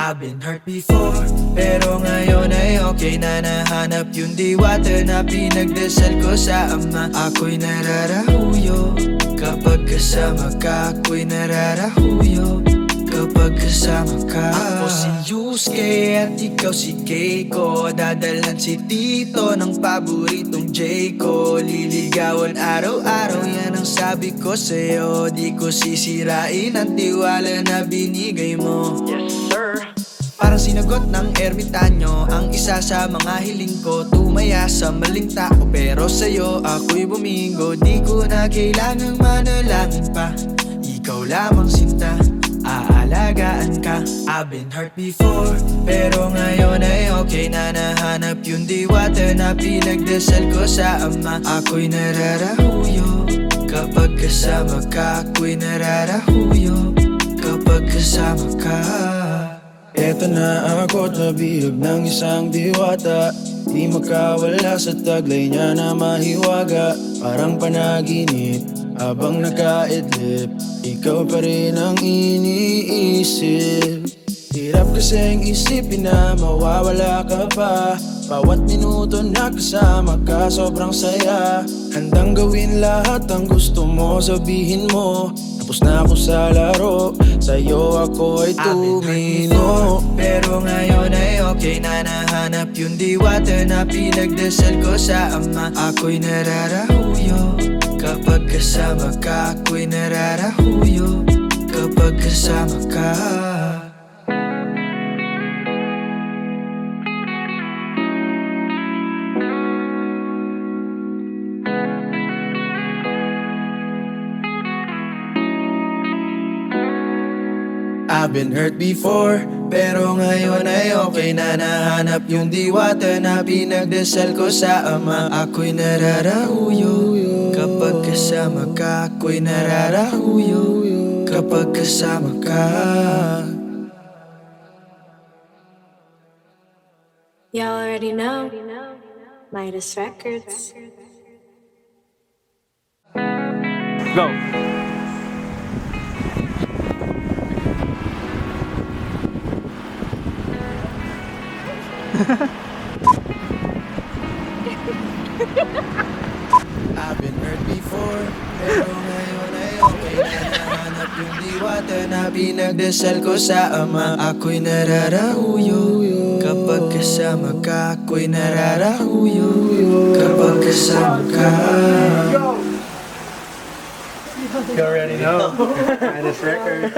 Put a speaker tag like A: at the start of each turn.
A: I've been hurt before Pero ngayon ay okay na nahanap yung diwata Na pinagdasal ko sa ama. Ako'y nararahuyo Kapag kasama ka. Ako'y nararahuyo Kapag kasama ka. Ako si Yusuke at ikaw si Keiko. Dadalhan si Tito ng paboritong J ko Liligawan araw-araw yan ang sabi ko sa'yo? Di ko sisirain ang tiwala na binigay mo.
B: Yes, sir.
A: Parang sinagot ng ermitanyo Ang isa sa mga hiling ko. Tumaya sa maling tao Pero sa'yo ako'y bumingo. Di ko na kailangang manalangin pa. Ikaw lamang sinta. Aalagaan ka. I've been hurt before Pero ngayon ay okay na. Nahanap yung diwata Na pinagdasal ko sa ama. Ako'y nararahuyo kasama ka Ako'y nararahuyo. Kapag kasama ka.
C: Eto na ako tabihag ng isang diwata. Di makawala sa taglay niya na mahiwaga. Parang panaginip habang nakaidlip Ikaw pa rin ang iniisip. Hirap kasing isipin na mawawala ka pa. Bawat minuto na kasama ka sobrang saya. Handang gawin lahat ang gusto sabihin mo. Tapos na ako sa laro. Sa'yo ako ay tumino.
A: Pero ngayon ay okay na. Nahanap yung diwata Na pinagdasal ko sa ama. Ako'y nararahuyo Kapag kasama ka. Ako'y nararahuyo Kapag kasama ka I've been hurt before Pero ngayon ay okay na nahanap yung diwata Na pinagdasal ko sa ama Ako'y nararahuyo Kapag kasama ka Ako'y nararahuyo Kapag kasama ka
D: Y'all already know. Midas Records.
B: Go.
A: I've been hurt before. Pero ngayon ay okay na nahanap yung diwata Na. Pinagdasal ko sa ama Ako'y nararahuyo Kapag kasama ka Ako'y nararahuyo Kapag kasama ka.
B: You already know. Minus record.